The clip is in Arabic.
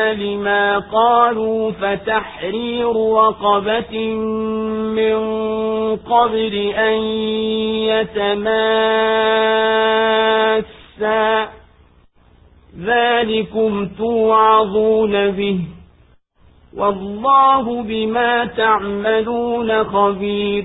لما قالوا فتحرير رقبة من قبل أن يتماسا ذلكم توعظون به والله بما تعملون خبير